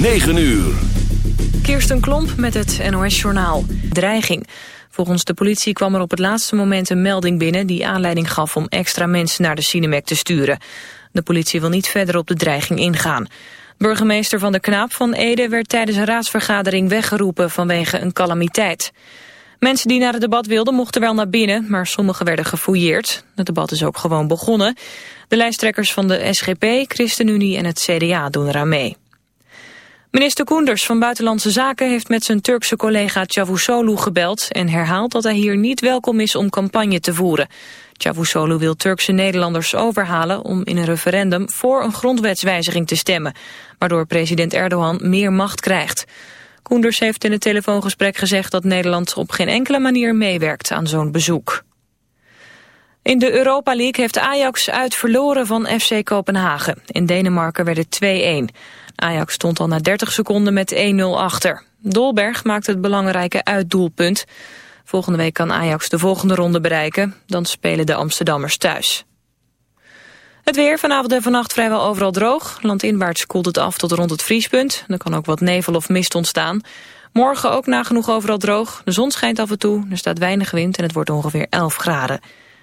9 uur. Kirsten Klomp met het NOS-journaal. Dreiging. Volgens de politie kwam er op het laatste moment een melding binnen... die aanleiding gaf om extra mensen naar de Cinemac te sturen. De politie wil niet verder op de dreiging ingaan. Burgemeester Van de Knaap van Ede werd tijdens een raadsvergadering weggeroepen vanwege een calamiteit. Mensen die naar het debat wilden mochten wel naar binnen, maar sommigen werden gefouilleerd. Het debat is ook gewoon begonnen. De lijsttrekkers van de SGP, ChristenUnie en het CDA doen eraan mee. Minister Koenders van Buitenlandse Zaken heeft met zijn Turkse collega Cavusoglu gebeld en herhaalt dat hij hier niet welkom is om campagne te voeren. Cavusoglu wil Turkse Nederlanders overhalen om in een referendum voor een grondwetswijziging te stemmen, waardoor president Erdogan meer macht krijgt. Koenders heeft in het telefoongesprek gezegd dat Nederland op geen enkele manier meewerkt aan zo'n bezoek. In de Europa League heeft Ajax uit verloren van FC Kopenhagen. In Denemarken werd het 2-1. Ajax stond al na 30 seconden met 1-0 achter. Dolberg maakte het belangrijke uitdoelpunt. Volgende week kan Ajax de volgende ronde bereiken. Dan spelen de Amsterdammers thuis. Het weer vanavond en vannacht vrijwel overal droog. Landinwaarts koelt het af tot rond het vriespunt. Er kan ook wat nevel of mist ontstaan. Morgen ook nagenoeg overal droog. De zon schijnt af en toe, er staat weinig wind en het wordt ongeveer 11 graden.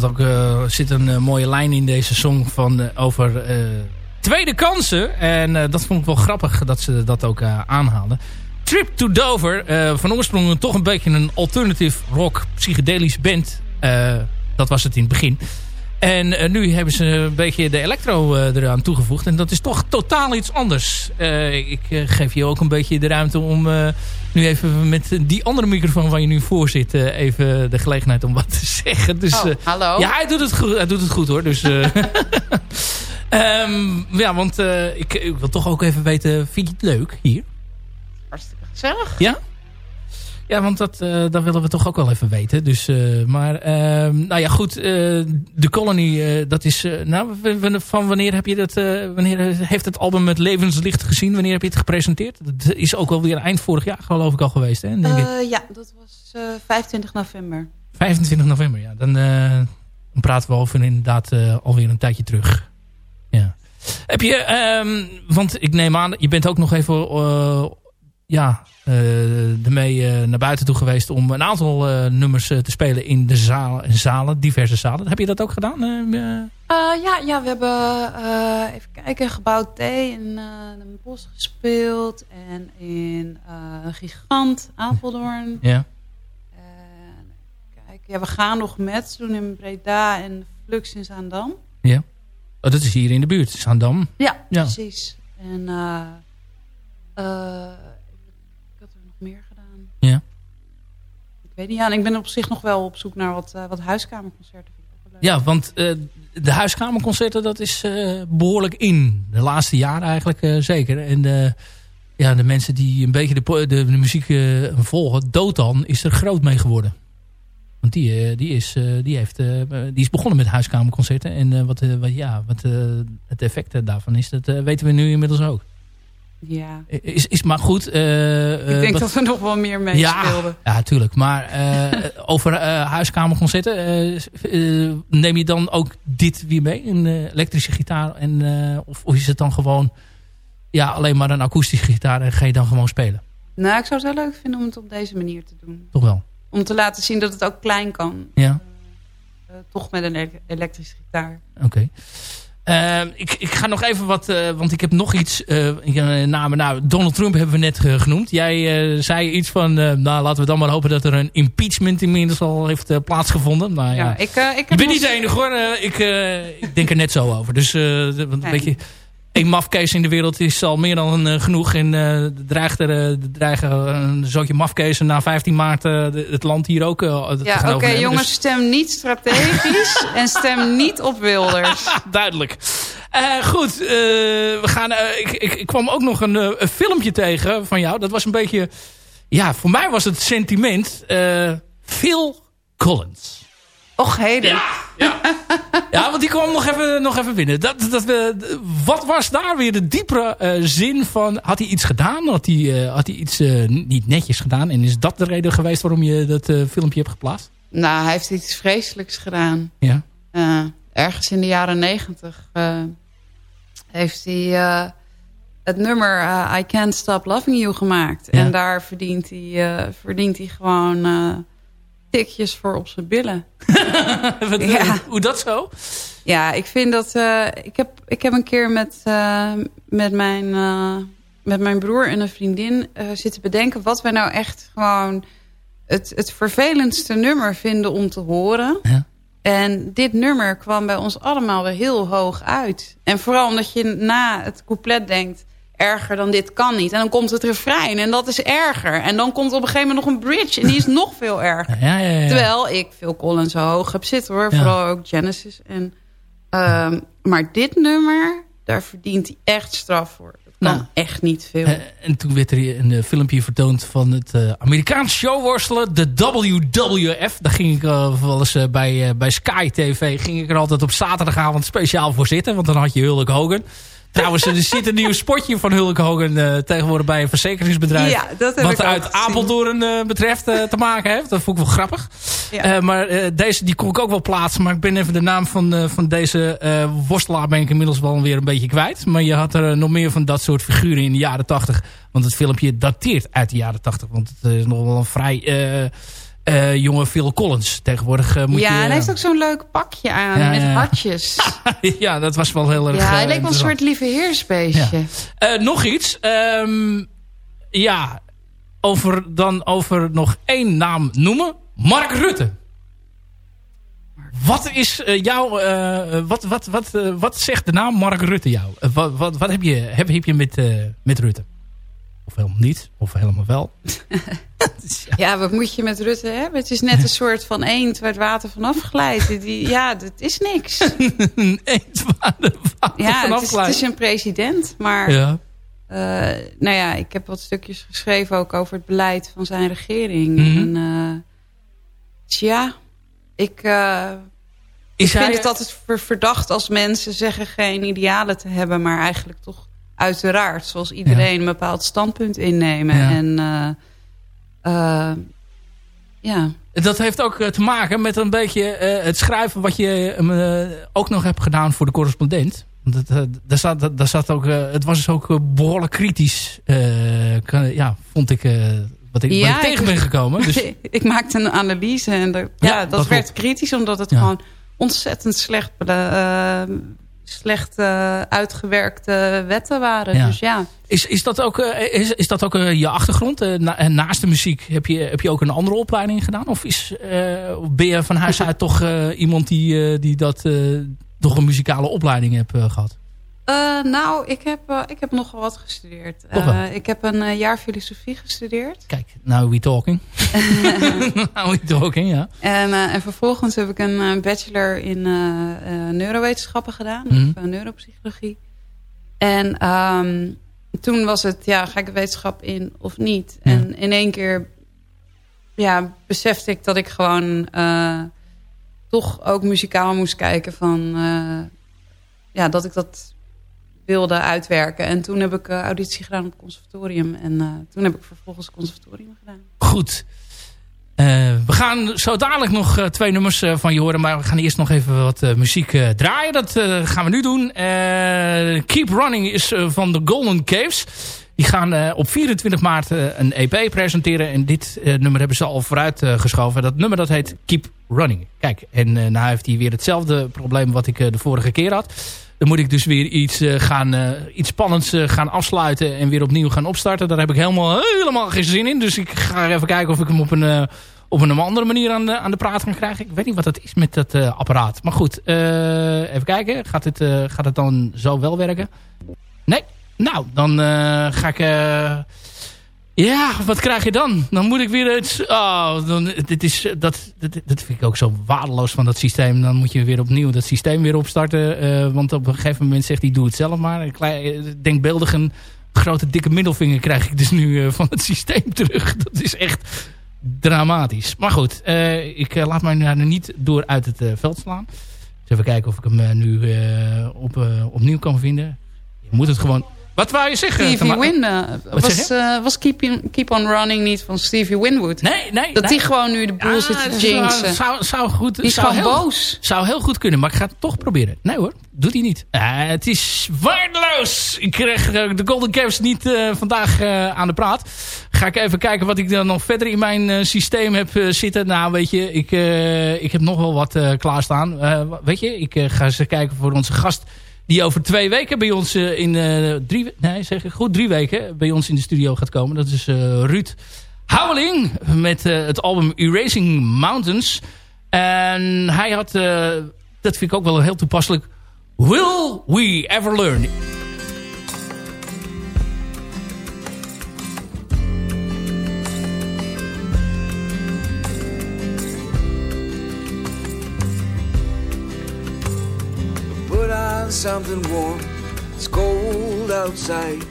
Wat ook uh, zit een uh, mooie lijn in deze song van uh, over tweede kansen. En dat vond ik wel grappig dat ze dat ook aanhaalden. Trip to Dover, van oorsprong toch een beetje een alternative rock psychedelisch band. dat was het in het begin. En nu hebben ze een beetje de electro eraan toegevoegd. En dat is toch totaal iets anders. ik geef je ook een beetje de ruimte om nu even met die andere microfoon waar je nu voor zit... Uh, even de gelegenheid om wat te zeggen. Dus, oh, hallo? Ja, hij doet het goed, hij doet het goed hoor. Dus, uh, um, ja, want ik, ik, wil toch ook even weten... Vind je het leuk hier? Hartstikke gezellig. Ja? Ja, want dat, uh, dat willen we toch ook wel even weten. Dus, uh, maar, uh, nou ja, goed. de Colony, dat is... nou, van wanneer heb je dat... wanneer heeft het album met Levenslicht gezien? Wanneer heb je het gepresenteerd? Dat is ook alweer eind vorig jaar, geloof ik, al geweest, hè? Denk ik. ja, dat was 25 november. 25 november, ja. Dan, dan praten we over inderdaad alweer een tijdje terug. Ja. Heb je... Um, want ik neem aan, je bent ook nog even ja, uh, ermee uh, naar buiten toe geweest om een aantal uh, nummers te spelen in de zalen, zalen, diverse zalen. Heb je dat ook gedaan? ja, ja, we hebben even kijken, Gebouw T in Den Bosch gespeeld en in Gigant, Apeldoorn. Ja. kijk, ja, we gaan nog met doen in Breda en Flux in Zaandam. Ja. Oh, dat is hier in de buurt, Zaandam. Ja, ja. precies. En meer gedaan. Ja. Ik weet niet, ja, en ik ben op zich nog wel op zoek naar wat, uh, wat huiskamerconcerten. Ja, want uh, de huiskamerconcerten, dat is uh, behoorlijk in. De laatste jaren eigenlijk zeker. En de, ja, de mensen die een beetje de, de, de muziek volgen, Dotan is er groot mee geworden. Want die, die, is, die, heeft, die is begonnen met huiskamerconcerten. En wat, wat, ja, wat het effect daarvan is, dat weten we nu inmiddels ook. Ja. Is, is maar goed. Uh, ik denk dat we nog wel meer mee ja, speelden. Ja, natuurlijk. Maar uh, over uh, huiskamerconcerten. neem je dan ook dit weer mee? Een elektrische gitaar? En, of, of, is het dan gewoon ja, alleen maar een akoestische gitaar en ga je dan gewoon spelen? Nou, ik zou het wel leuk vinden om het op deze manier te doen. Toch wel? Om te laten zien dat het ook klein kan. Ja. toch met een elektrische gitaar. Oké. Okay. Uh, ik, ik ga nog even wat, uh, want ik heb nog iets, uh, namen, nou, Donald Trump hebben we net genoemd. Jij zei iets van, nou laten we dan maar hopen dat er een impeachment inmiddels al heeft plaatsgevonden. Nou, ja, ja, ik, ik, ik ben niet de enige hoor, ik, ik denk er net zo over. Dus een beetje een mafkees in de wereld is al meer dan uh, genoeg. En uh, dreigt er uh, dreigen een zootje mafkezen na 15 maart het land hier ook Ja, oké okay, jongens, dus... stem niet strategisch en stem niet op Wilders. Duidelijk. goed, we gaan, ik, ik, ik, kwam ook nog een, een, filmpje tegen van jou. Dat was een beetje, ja, voor mij was het sentiment Phil Collins. Och, heden. Ja, ja. ja, want die kwam nog even, nog even binnen. Dat, dat, wat was daar weer de diepere uh, zin van? Had hij iets gedaan? Had hij, uh, had hij iets uh, niet netjes gedaan? En is dat de reden geweest waarom je dat filmpje hebt geplaatst? Nou, hij heeft iets vreselijks gedaan. Ja. ergens in de jaren negentig heeft hij het nummer I Can't Stop Loving You gemaakt. Ja. En daar verdient hij, verdient hij gewoon tikjes voor op zijn billen. Wat, ja. Hoe dat zo? Ja, ik vind dat... Uh, ik, heb, ik heb een keer met, uh, met, mijn, uh, met mijn broer en een vriendin zitten bedenken... wat wij nou echt gewoon het, het vervelendste nummer vinden om te horen. Ja. En dit nummer kwam bij ons allemaal weer heel hoog uit. En vooral omdat je na het couplet denkt erger dan dit kan niet. En dan komt het refrein en dat is erger. En dan komt op een gegeven moment nog een bridge en die is nog veel erger. Ja, ja, ja. Terwijl ik veel Collins zo hoog heb zitten hoor. Vooral ook Genesis. En, um, maar dit nummer, daar verdient hij echt straf voor. Dat kan nou, echt niet veel. En toen werd er een uh, filmpje vertoond van het uh, Amerikaans showworstelen, de WWF. Daar ging ik wel eens bij, bij Sky TV, ging ik er altijd op zaterdagavond speciaal voor zitten. Want dan had je Hulk Hogan. Trouwens, er zit een nieuw spotje van Hulk Hogan uh, tegenwoordig bij een verzekeringsbedrijf. Ja, dat heb wat ik uit Apeldoorn uh, betreft uh, te maken heeft. Dat vond ik wel grappig. Ja. maar deze die kon ik ook wel plaatsen. Maar ik ben even de naam van, van deze worstelaar ben ik inmiddels wel weer een beetje kwijt. Maar je had er nog meer van dat soort figuren in de jaren tachtig. Want het filmpje dateert uit de jaren tachtig. Want het is nog wel een vrij eh, jonge Phil Collins. Tegenwoordig eh, moet ja, je... en hij heeft ook zo'n leuk pakje aan Ja, met ja, ja. hartjes. ja, dat was wel heel erg ja, hij eh, leek wel een soort lieve heersbeestje. Eh, nog iets. Ehm, ja, over, dan over nog één naam noemen. Mark Rutte. Wat is eh, jouw... eh, wat, wat, wat, eh, wat zegt de naam Mark Rutte jou? Eh, wat, wat, wat heb, je, heb, heb je met, eh, met Rutte? Of helemaal niet. Of helemaal wel. Ja, wat moet je met Rutte hebben? Het is net een soort van eend waar het water vanaf glijdt. Die, ja, dat is niks. Eens waar de water Ja, vanaf het glijdt. het is een president. Maar Ja. eh, nou ja, ik heb wat stukjes geschreven ook over het beleid van zijn regering. Mhm. En eh, tja, ik, eh, ik vind hij- het altijd ver- verdacht als mensen zeggen geen idealen te hebben. Maar eigenlijk toch uiteraard, zoals iedereen, een bepaald standpunt innemen. Ja. En eh, eh, ja... Dat heeft ook eh, te maken met een beetje het schrijven wat je ook nog hebt gedaan voor de correspondent. Eh, daar zat, daar zat ook, het was dus ook eh, behoorlijk kritisch, kan- ja, vond ik, wat ik, Ja, wat ik tegen ben gekomen. Dus, ik maakte een analyse en dat, Ja, dat, dat werd klopt. kritisch omdat het gewoon ontzettend slecht, slecht eh, uitgewerkte wetten waren. Ja. Dus ja, is, is dat ook, eh, is, is dat ook eh, je achtergrond? Na- naast de muziek heb je, heb je ook een andere opleiding gedaan? Of is, ben je van huis uit toch iemand die, die dat, toch een muzikale opleiding hebt eh, gehad? Eh, nou, ik heb, ik heb nogal wat gestudeerd. Ik heb een jaar filosofie gestudeerd. Kijk, now we talking. now we talking, ja. En, eh, en vervolgens heb ik een eh, bachelor in eh, neurowetenschappen gedaan. Mhm. Of neuropsychologie. En ehm, toen was het, ja, ga ik de wetenschap in of niet? Ja. En in één keer ja, besefte ik dat ik gewoon toch ook muzikaal moest kijken van... ja, dat ik dat wilde uitwerken. En toen heb ik eh, auditie gedaan op het conservatorium. En toen heb ik vervolgens het conservatorium gedaan. Goed. Eh, we gaan zo dadelijk nog eh, twee nummers eh, van je horen. Maar we gaan eerst nog even wat muziek draaien. Dat gaan we nu doen. Keep Running is van de Golden Caves. Die gaan op 24 maart een EP presenteren. En dit nummer hebben ze al vooruit geschoven. Dat nummer dat heet Keep Running. Kijk, en nou heeft hij weer hetzelfde probleem wat ik de vorige keer had. Dan moet ik dus weer iets, eh, gaan, eh, iets spannends eh, gaan afsluiten en weer opnieuw gaan opstarten. Daar heb ik helemaal, helemaal geen zin in. Dus ik ga even kijken of ik hem op een, op een andere manier aan de, aan de praat kan krijgen. Ik weet niet wat dat is met dat apparaat. Maar goed, even kijken. Gaat het, gaat het dan zo wel werken? Nee? Nou, dan ga ik... eh, ja, wat krijg je dan? Dan moet ik weer iets... Oh, dan, dit is, dat, dat, dat vind ik ook zo waardeloos van dat systeem. Dan moet je weer opnieuw dat systeem weer opstarten. eh, want op een gegeven moment zegt hij, doe het zelf maar. Een klein, eh, denkbeeldig een grote dikke middelvinger krijg ik dus nu eh, van het systeem terug. Dat is echt dramatisch. Maar goed, eh, ik eh, laat mij daar niet door uit het eh, veld slaan. Even kijken of ik hem eh, nu eh, op, eh, opnieuw kan vinden. Je moet het gewoon... Wat wou je zeggen? Stevie? Win eh, was, eh, was Keep, in- Keep On Running niet van Stevie Winwood? Nee, nee. Dat nee. die gewoon nu de boel Ah, zit te jinxen. Zou, zou goed, Die is zou gewoon heel, boos. Zou heel goed kunnen, maar ik ga het toch proberen. Nee hoor, doet hij niet. Eh, het is waardeloos. Ik krijg eh, de Golden Caves niet eh, vandaag eh, aan de praat. Ga ik even kijken wat ik dan nog verder in mijn eh, systeem heb eh, zitten. Nou weet je, ik, eh, ik heb nog wel wat eh, klaarstaan. Eh, weet je, ik ga eens kijken voor onze gast... Die over twee weken bij ons eh, in eh, drie, nee, zeg ik goed, drie weken bij ons in de studio gaat komen. Dat is eh, Ruud Houweling met het album Erasing Mountains. En hij had, dat vind ik ook wel heel toepasselijk, Will We Ever Learn? On something warm. It's cold outside.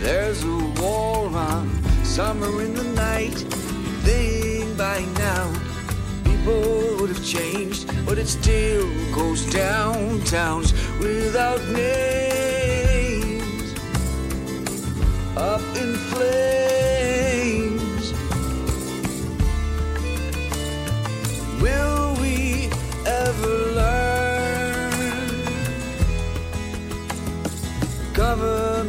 There's a war on. Summer in the night. You'd think by now people would have changed, but it still goes down towns without names. Up in flames. Will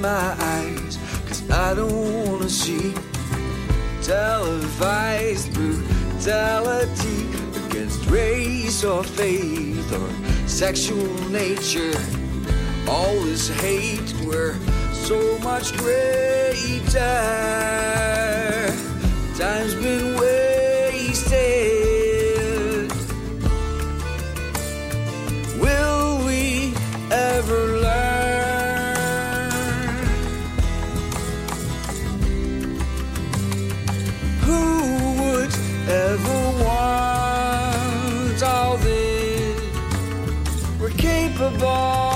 my eyes, cause I don't wanna see televised brutality against race or faith or sexual nature. All this hate, we're so much greater. Time's been wasted. boy.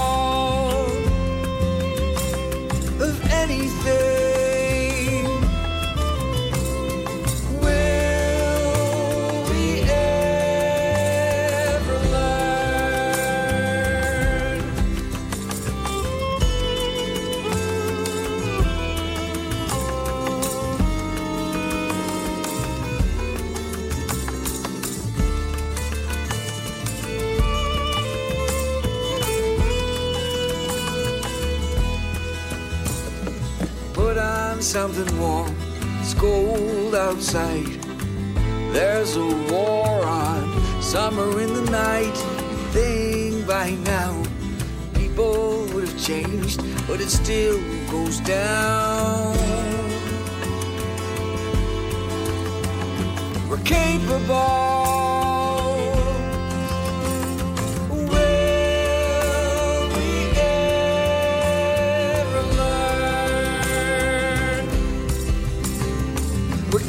Something warm. It's cold outside. There's a war on. Summer in the night. You'd think by now people would have changed, but it still goes down. We're capable.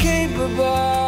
Capable.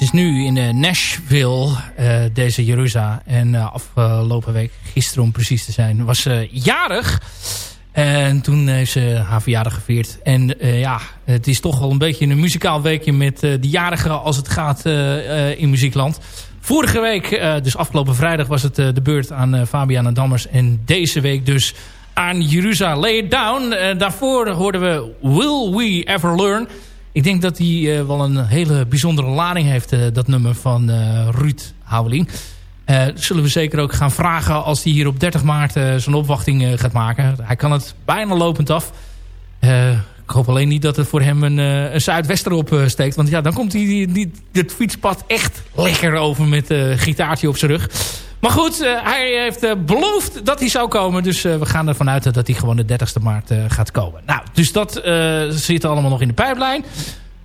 Is nu in uh, Nashville, uh, deze Jerusa. En uh, afgelopen week, gisteren om precies te zijn, was ze jarig. En toen heeft ze haar verjaardag gevierd. En ja, het is toch wel een beetje een muzikaal weekje met de jarigen als het gaat in muziekland. Vorige week, dus afgelopen vrijdag, was het de beurt aan Fabiana Dammers. En deze week dus aan Jerusa Lay It Down. daarvoor hoorden we Will We Ever Learn... Ik denk dat hij uh, wel een hele bijzondere lading heeft, uh, dat nummer van uh, Ruud Houweling. zullen we zeker ook gaan vragen als hij hier op 30 maart zijn opwachting gaat maken. Hij kan het bijna lopend af. ik hoop alleen niet dat het voor hem een, een zuidwester opsteekt. Want ja, dan komt hij het fietspad echt lekker over met een gitaartje op zijn rug. Maar goed, uh, hij heeft uh, beloofd dat hij zou komen. Dus uh, we gaan ervan uit dat hij gewoon de 30ste maart gaat komen. Nou, dus dat zit allemaal nog in de pijplijn.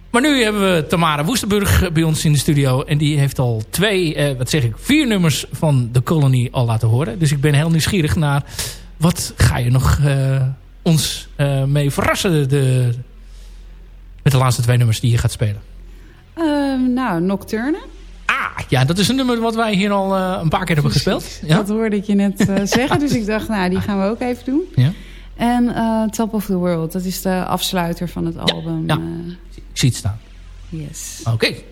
Maar nu hebben we Tamara Woestenburg bij ons in de studio. En die heeft al twee, wat zeg ik, vier nummers van The Colony al laten horen. Dus ik ben heel nieuwsgierig naar wat ga je nog ons mee verrassen de, met de laatste twee nummers die je gaat spelen. Ehm, nou, Nocturne. Ja, dat is een nummer wat wij hier al uh, een paar keer hebben gespeeld. Ja? Dat hoorde ik je net uh, zeggen, dus ik dacht, nou, die gaan we ook even doen. Ja. En uh, Top of the World, dat is de afsluiter van het album. Ja, ik zie het staan. Yes. Oké. Okay.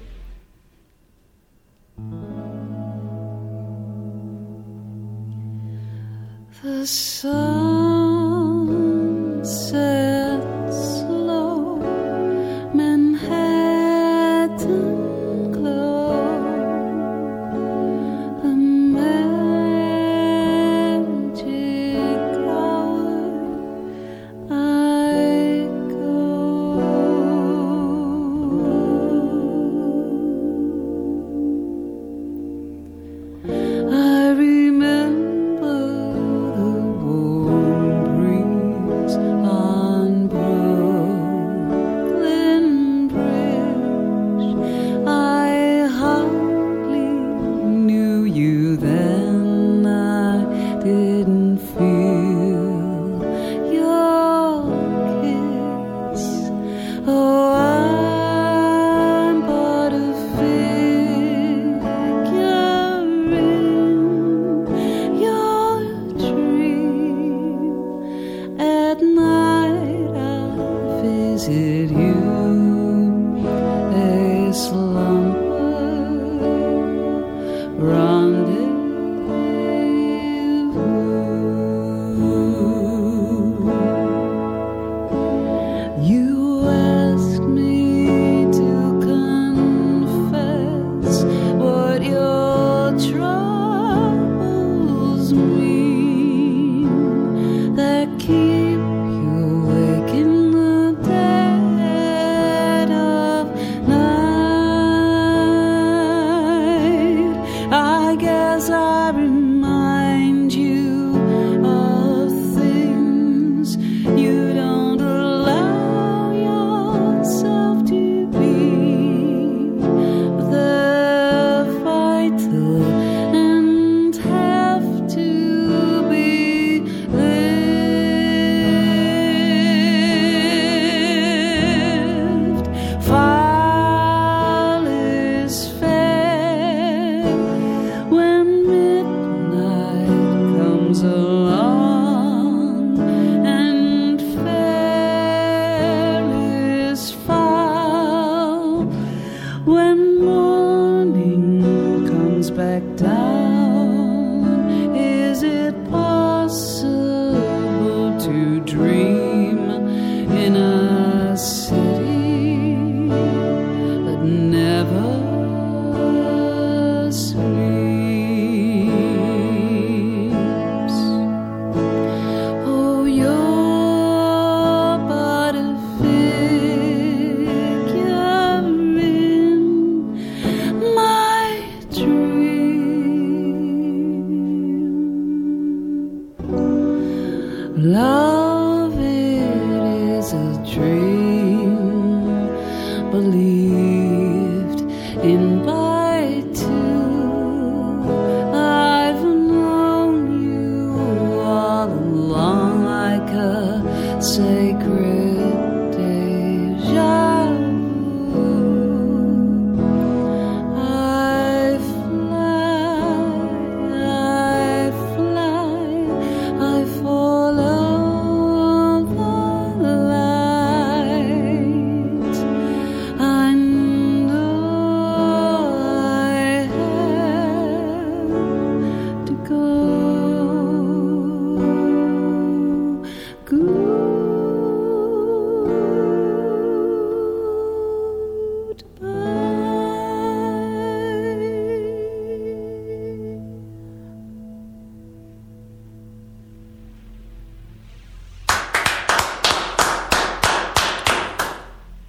The sun sets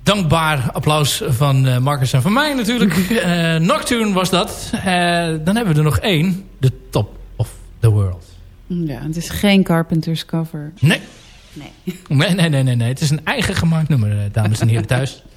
dankbaar applaus van uh, Marcus en van mij natuurlijk. Uh, Nocturne was dat. Uh, dan hebben we er nog één. De Top of the World. Ja, het is geen Carpenters cover. Nee. Nee. Nee, nee, nee, nee. nee. Het is een eigen gemaakt nummer, dames en heren thuis.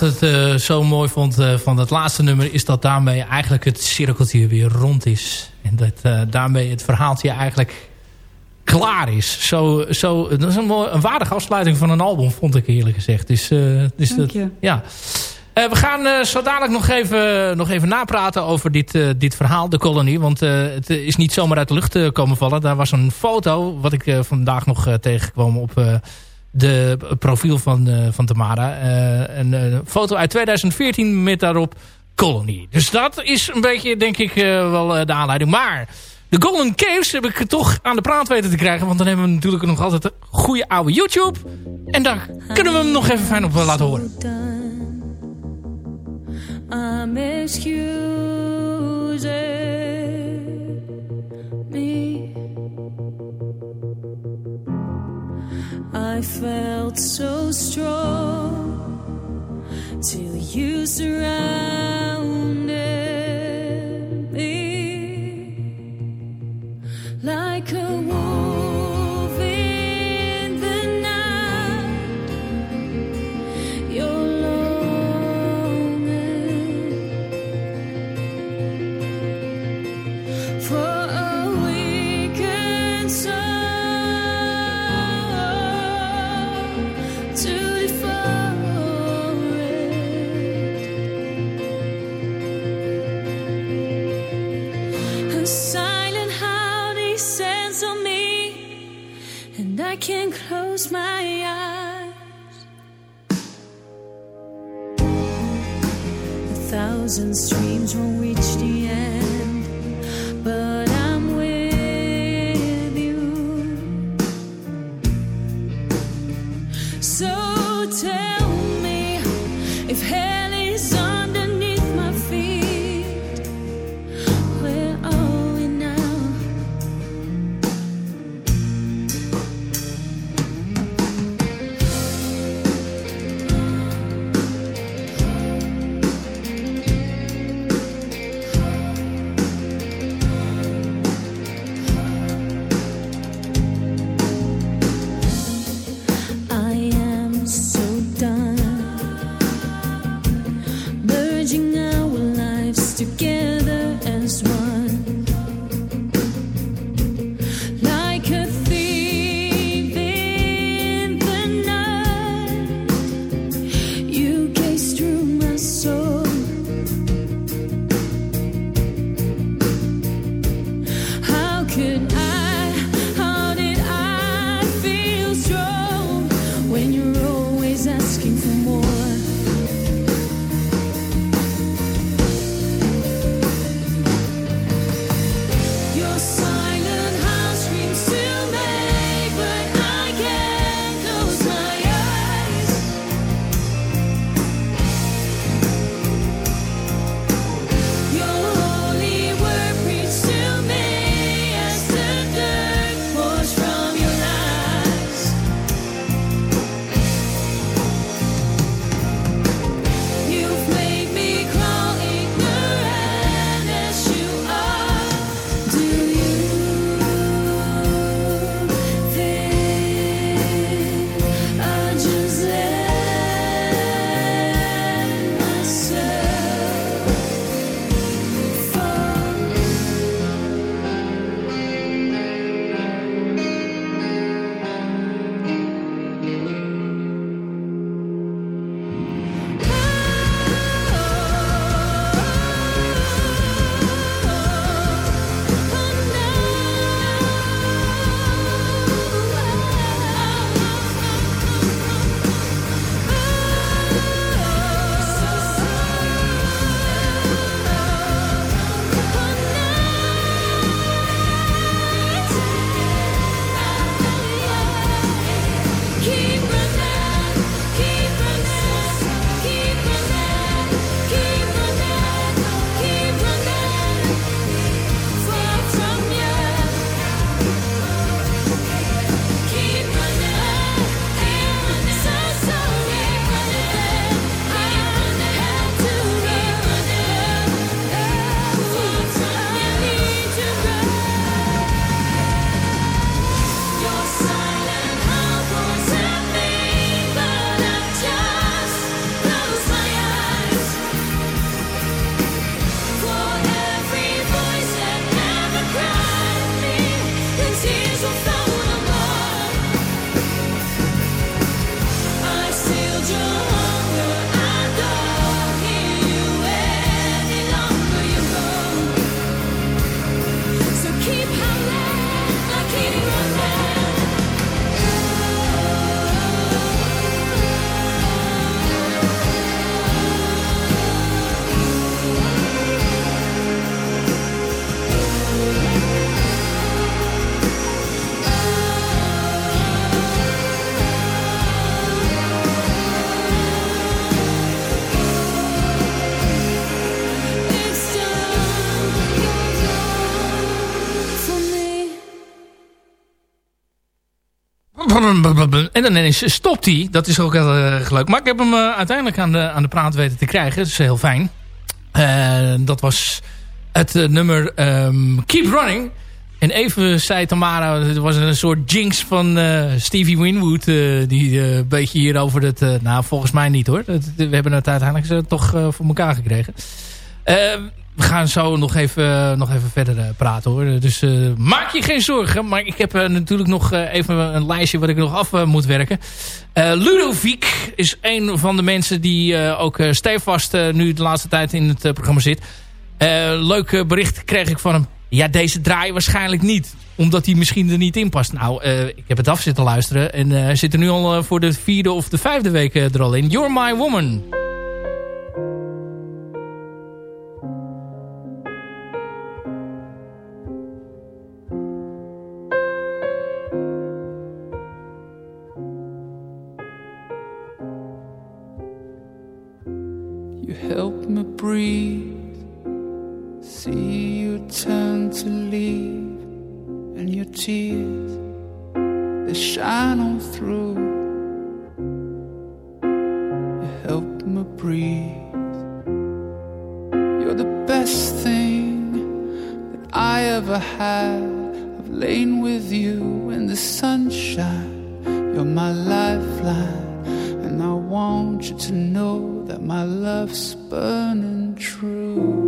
Wat ik altijd eh, zo mooi vond eh, van het laatste nummer... is dat daarmee eigenlijk het cirkeltje weer rond is. En dat eh, daarmee het verhaaltje eigenlijk klaar is. Zo, zo, dat is een, mooi, een waardige afsluiting van een album, vond ik eerlijk gezegd. Dus, dus Dank dat, ja. We gaan zo dadelijk nog even, nog even napraten over dit, dit verhaal, de kolonie. Want het is niet zomaar uit de lucht komen vallen. Daar was een foto, wat ik vandaag nog tegenkwam op de profiel van, eh, van Tamara. Eh, een eh, foto uit 2014 met daarop Colony. Dus dat is een beetje, denk ik, wel de aanleiding. Maar de Golden Caves heb ik toch aan de praat weten te krijgen. Want dan hebben we natuurlijk nog altijd een goede oude YouTube. En daar kunnen we hem nog even fijn op laten horen. I'm. I felt so strong till you surrounded me like a wolf can't close my eyes. A thousand streams won't reach the end, En dan ineens stopt hij. Dat is ook heel erg leuk. Maar ik heb hem uiteindelijk aan de, aan de praat weten te krijgen. Dat is heel fijn. dat was het nummer um, Keep Running. En even zei Tamara, er was een soort jinx van Stevie Winwood. die een beetje hier over het... nou, volgens mij niet hoor. we hebben het uiteindelijk toch voor elkaar gekregen. Ehm, we gaan zo nog even, nog even verder uh, praten hoor. Dus uh, maak je geen zorgen. Maar ik heb uh, natuurlijk nog even een lijstje wat ik nog af moet werken. Ludovic is een van de mensen die ook stevast nu de laatste tijd in het programma zit. leuk bericht kreeg ik van hem. Ja, deze draai waarschijnlijk niet. Omdat hij misschien er niet in past. Nou, ik heb het af zitten luisteren. En zit er nu al voor de vierde of de vijfde week er al in. You're My Woman. Shine on through. You help me breathe. You're the best thing that I ever had. I've lain with you in the sunshine. You're my lifeline, and I want you to know that my love's burning true.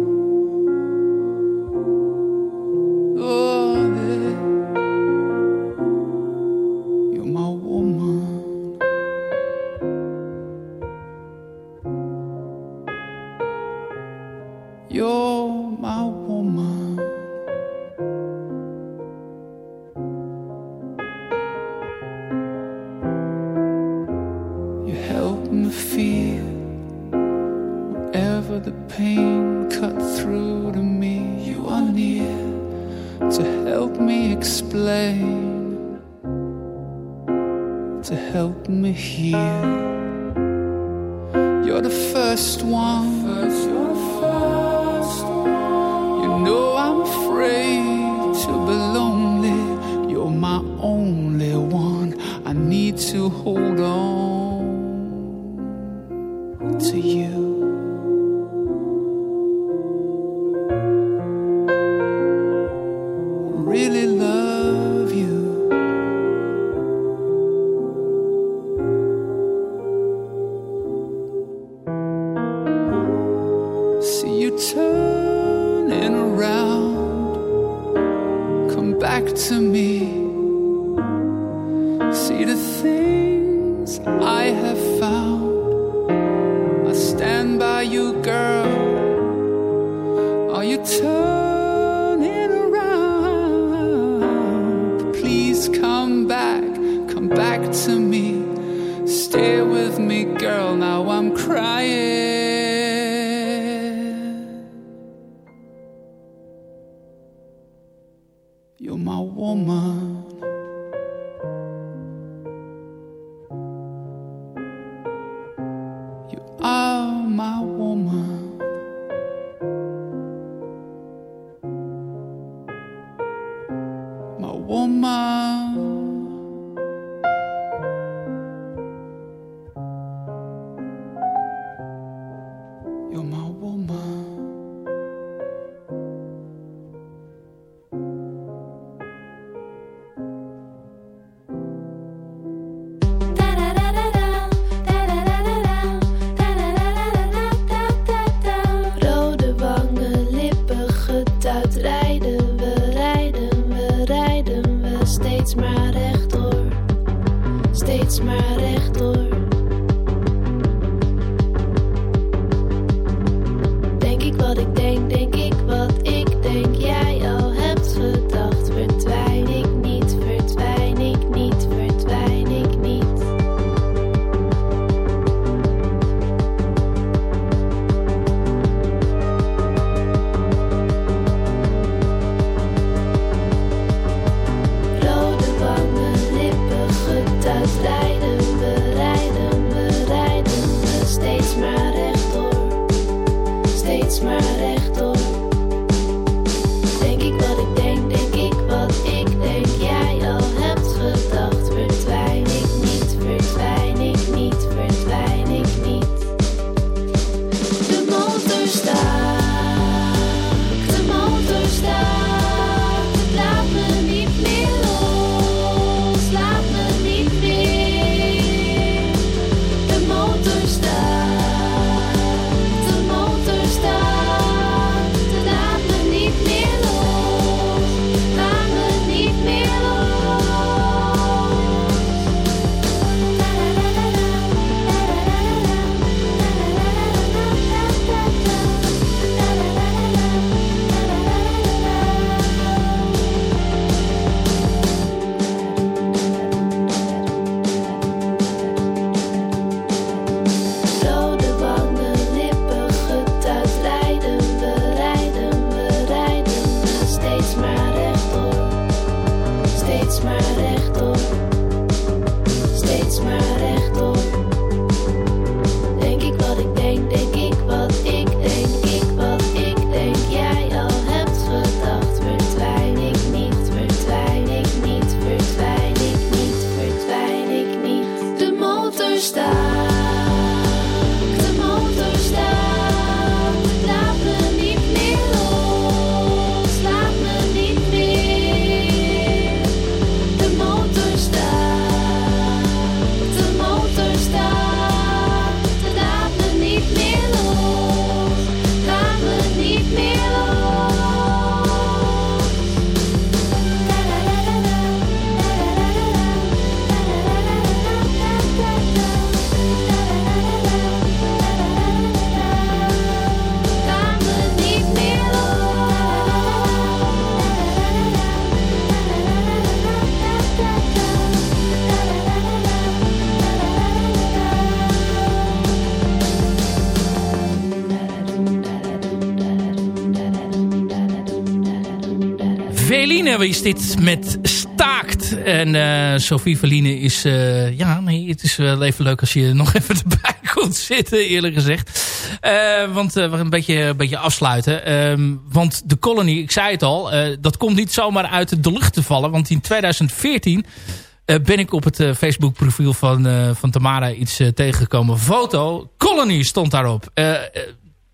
Denk ik Veline is dit met Staakt. En uh, Sophie Veline is... Uh, ja, nee, het is wel even leuk als je nog even erbij komt zitten, eerlijk gezegd. Uh, want we gaan een beetje, een beetje afsluiten. Um, want de Colony, ik zei het al, dat komt niet zomaar uit de lucht te vallen. Want in 2014 ben ik op het Facebook profiel van, van Tamara iets tegengekomen. Foto, Colony stond daarop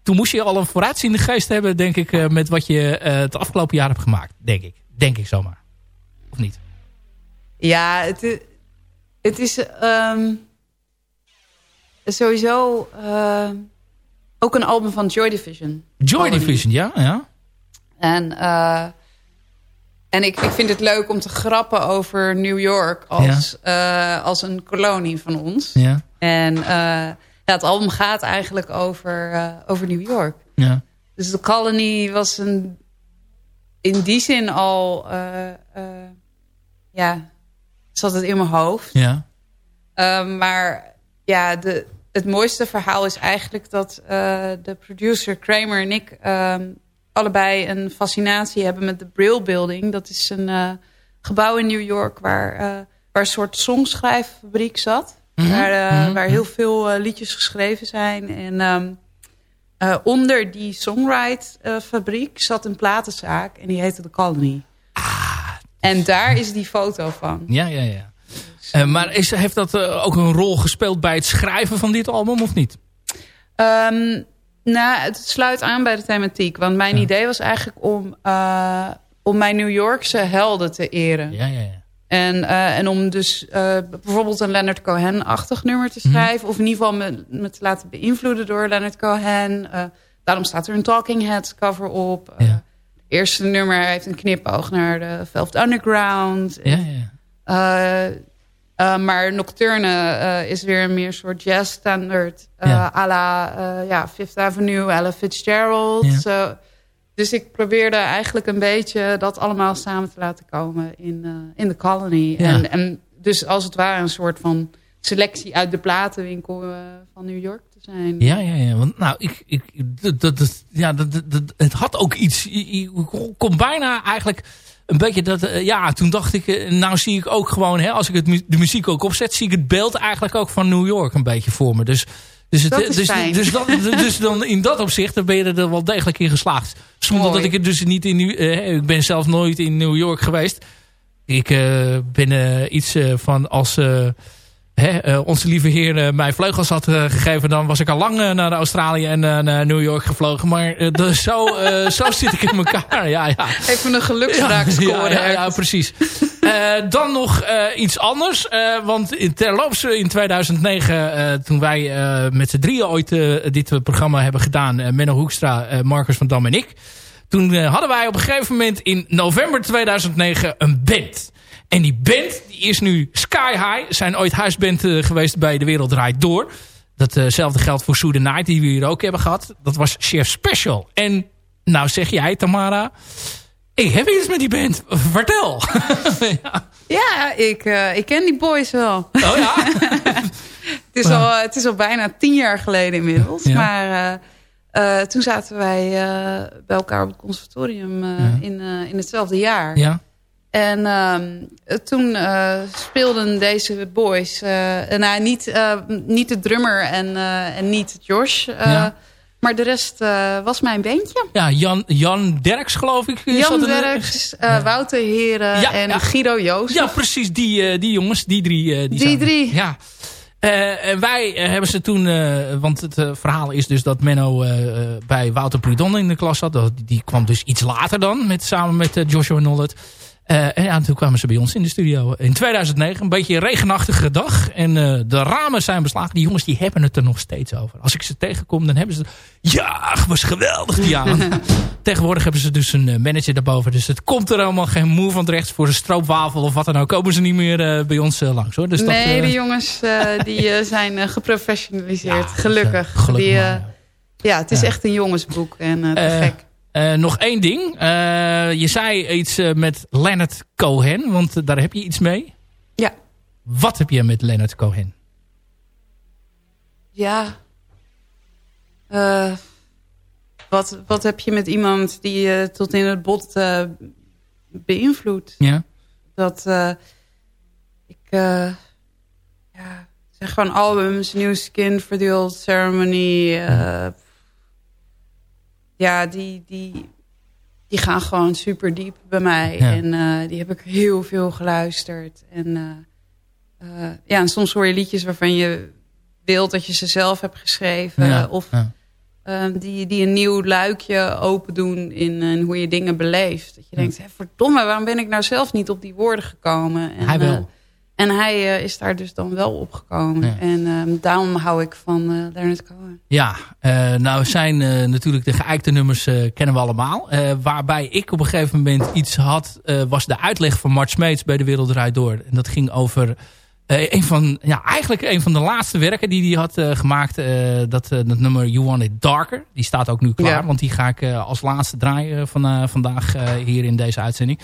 toen moest je al een vooruitziende geest hebben, denk ik, met wat je het afgelopen jaar hebt gemaakt. Denk ik. Denk ik zomaar. Of niet? Ja, het is, het is um, sowieso uh, ook een album van Joy Division. Joy Division, ja. ja. En, en ik, ik vind het leuk om te grappen over New York als, ja. als een kolonie van ons. Ja. En ja, het album gaat eigenlijk over, over New York. Ja. Dus de Colony was een, in die zin al... Uh, uh, ja, zat het in mijn hoofd. Ja. maar ja, de, het mooiste verhaal is eigenlijk dat de producer Kramer en ik... Um, allebei een fascinatie hebben met de Brill Building. Dat is een gebouw in New York waar, waar een soort songschrijffabriek zat. Mm -hmm. waar, uh, mm -hmm. waar, heel veel uh, liedjes geschreven zijn. En um, uh, onder die songwrite-fabriek zat een platenzaak. En die heette The Colony. Ah, en daar is die foto van. Ja, ja, ja. Dus, maar is, heeft dat ook een rol gespeeld bij het schrijven van dit album of niet? Um, nou, het sluit aan bij de thematiek. Want mijn ja. idee was eigenlijk om, om mijn New Yorkse helden te eren. Ja, ja, ja. En, uh, en om dus uh, bijvoorbeeld een Leonard Cohen-achtig nummer te schrijven. Mm. Of in ieder geval me, me, te laten beïnvloeden door Leonard Cohen. Uh, daarom staat er een Talking Heads cover op. Ja. Het eerste nummer heeft een knipoog naar de Velvet Underground. Ja, ja. maar Nocturne is weer een meer soort jazz standard. Ja. à la ja, Fifth Avenue, Ella Fitzgerald. Dus ik probeerde eigenlijk een beetje dat allemaal samen te laten komen in, uh, in de colony. Ja. En, en dus als het ware een soort van selectie uit de platenwinkel uh, van New York te zijn. Ja, ja, ja. Want nou, ik, ik, dat, dat, ja, dat, dat, het had ook iets. Ik kom bijna eigenlijk een beetje dat. Uh, ja, toen dacht ik, nou zie ik ook gewoon, hè, als ik het, de muziek ook opzet, zie ik het beeld eigenlijk ook van New York een beetje voor me. Dus. Dus, het, dat dus, dus, dat, dus dan in dat opzicht dan ben je er wel degelijk in geslaagd. Zonder Mooi. dat ik het dus niet in... Uh, ik ben zelf nooit in New York geweest. Ik uh, ben uh, iets van als... Hè, onze lieve heer mij vleugels had gegeven... dan was ik al lang naar Australië en naar New York gevlogen. Maar zo, zo zit ik in elkaar. Ja, ja. Even een geluksraak scoren. Ja, ja, ja, precies. Dan nog iets anders. Want in, terloops in 2009, toen wij met z'n drieën ooit dit programma hebben gedaan... Menno Hoekstra, Marcus van Dam en ik... toen hadden wij op een gegeven moment in november 2009 een band. En die band die is nu Sky High. Zijn ooit huisband geweest bij De Wereld Draait Door. Datzelfde geldt voor Sue the Night, die we hier ook hebben gehad. Dat was Chef Special. En nou zeg jij, Tamara... Ik heb iets met die band. Vertel. ja, ja ik, uh, ik ken die boys wel. Oh ja? het, is al, het is al bijna tien jaar geleden inmiddels. Ja. Maar uh, uh, toen zaten wij bij elkaar op het conservatorium ja. in, in hetzelfde jaar. Ja. En toen speelden deze boys... nou, niet, niet de drummer en, en niet Josh... Ja. Maar de rest uh, was mijn bandje. Ja, Jan, Jan Derks geloof ik. Jan Derks, uh, ja. Wouter Heren ja, en. Guido Joost. Ja, precies. Die, uh, die jongens, die drie. die, die drie. Ja. en wij hebben ze toen... want het verhaal is dus dat Menno bij Wouter Prudon in de klas zat. Die, die kwam dus iets later dan, met, samen met Joshua Nollet. Uh, en ja, toen kwamen ze bij ons in de studio in 2009. Een beetje een regenachtige dag. En uh, de ramen zijn beslagen. Die jongens die hebben het er nog steeds over. Als ik ze tegenkom, dan hebben ze... Ja, was geweldig die aan. Tegenwoordig hebben ze dus een manager daarboven. Dus het komt er allemaal geen moe van terecht. Voor een stroopwafel of wat dan ook. Komen ze niet meer uh, bij ons langs hoor. Dus nee, dat, de jongens die zijn geprofessionaliseerd. Ja, gelukkig. gelukkig die, maar, ja. ja. het is Ja. echt een jongensboek. En te gek. Uh, nog één ding. Uh, je zei iets uh, met Leonard Cohen, want daar heb je iets mee. Ja. Wat heb je met Leonard Cohen? Ja. wat, wat heb je met iemand die je tot in het bot beïnvloed. Ja. Dat eh, ik... eh, ja, het zijn gewoon albums. New Skin for the Old Ceremony. eh, ja, die, die, die gaan gewoon super diep bij mij. Ja. En eh, die heb ik heel veel geluisterd. En, eh, eh, ja, en soms hoor je liedjes waarvan je wilt dat je ze zelf hebt geschreven. Ja, Of ja. eh, die, die een nieuw luikje open doen in, in hoe je dingen beleeft. Dat je denkt, hé, verdomme, waarom ben ik nou zelf niet op die woorden gekomen? En, Hij wel. En hij eh, is daar dus dan wel opgekomen. Ja. En ehm, daarom hou ik van eh Leonard Cohen. Ja, eh, nou zijn natuurlijk de geëikte nummers kennen we allemaal. Waarbij ik op een gegeven moment iets had, was de uitleg van Mart Smeets bij De Wereld Draait Door. En dat ging over een van, ja, eigenlijk een van de laatste werken die hij had eh, gemaakt. eh, dat, eh, dat nummer You Want It Darker. Die staat ook nu klaar, Ja. want die ga ik eh, als laatste draaien van, eh, vandaag eh, hier in deze uitzending.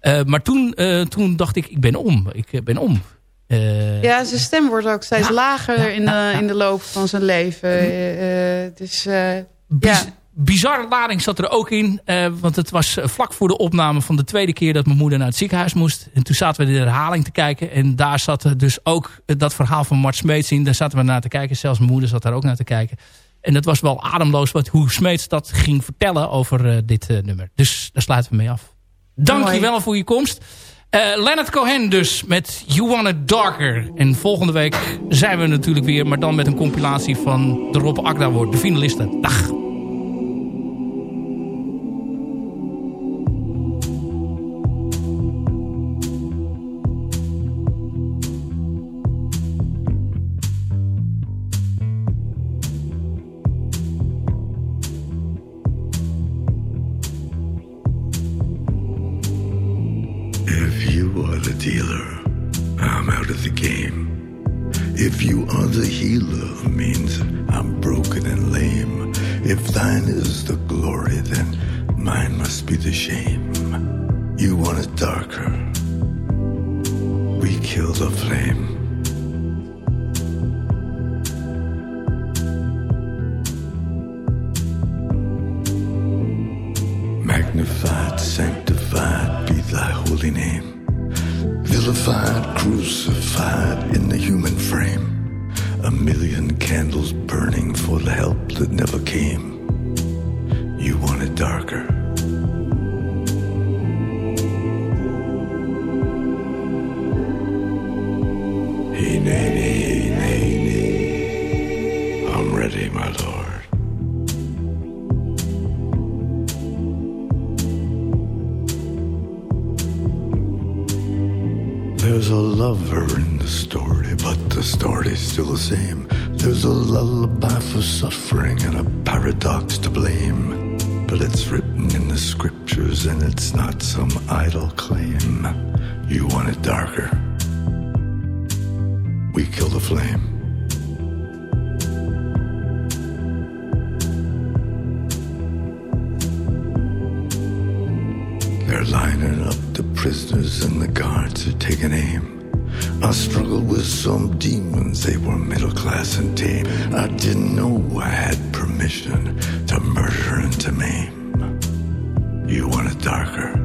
Eh, maar toen, eh, toen dacht ik, ik ben om. Ik eh, ben om. Eh, Ja, zijn stem wordt ook steeds Ja, lager ja, in, de, ja, in de loop van zijn leven. Eh, eh, dus eh, Ja. Bizarre lading zat er ook in. eh, want het was eh, vlak voor de opname van de tweede keer dat mijn moeder naar het ziekenhuis moest. En toen zaten we de herhaling te kijken. En daar zat dus ook eh, dat verhaal van Mart Smeets in. Daar zaten we naar te kijken. Zelfs mijn moeder zat daar ook naar te kijken. En dat was wel ademloos wat, hoe Smeets dat ging vertellen over dit nummer. Dus daar sluiten we mee af. Dank je wel voor je komst. Eh Leonard Cohen dus met You Want It Darker. En volgende week zijn we natuurlijk weer. Maar dan met een compilatie van de Rob Akda wordt. De finalisten. Dag. Million candles burning for the help that never came. You want it darker. Hey, nay, nay, nay, nay. I'm ready, my lord. There's a lover the story's still the same. There's a lullaby for suffering and a paradox to blame. But it's written in the scriptures and it's not some idle claim. You want it darker. We kill the flame. They're lining up the prisoners and the guards are taking aim. I struggled with some demons, they were middle class and tame. I didn't know I had permission to murder and to maim. You want it darker.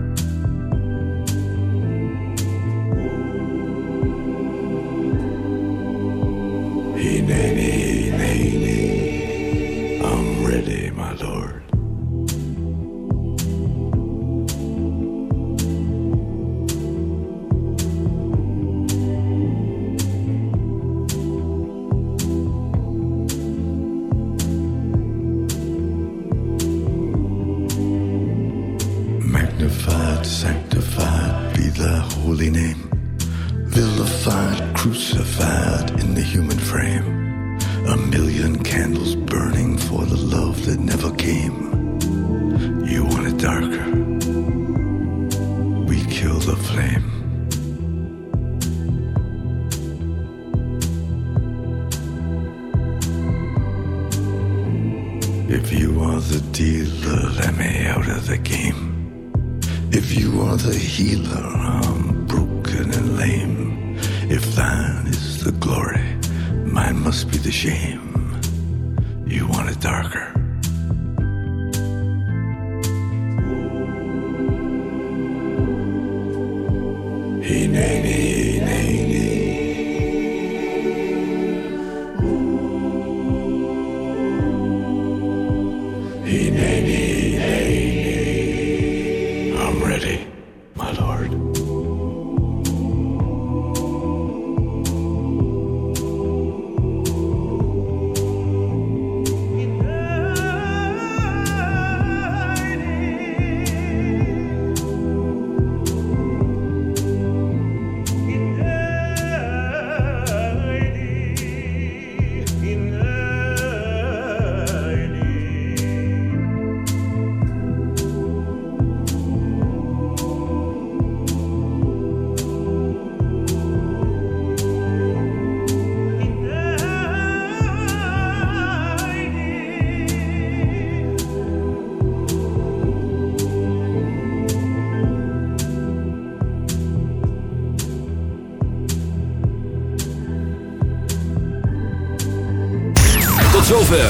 The flame. If you are the dealer, let me out of the game. If you are the healer, I'm broken and lame. If thine is the glory, mine must be the shame. You want it darker.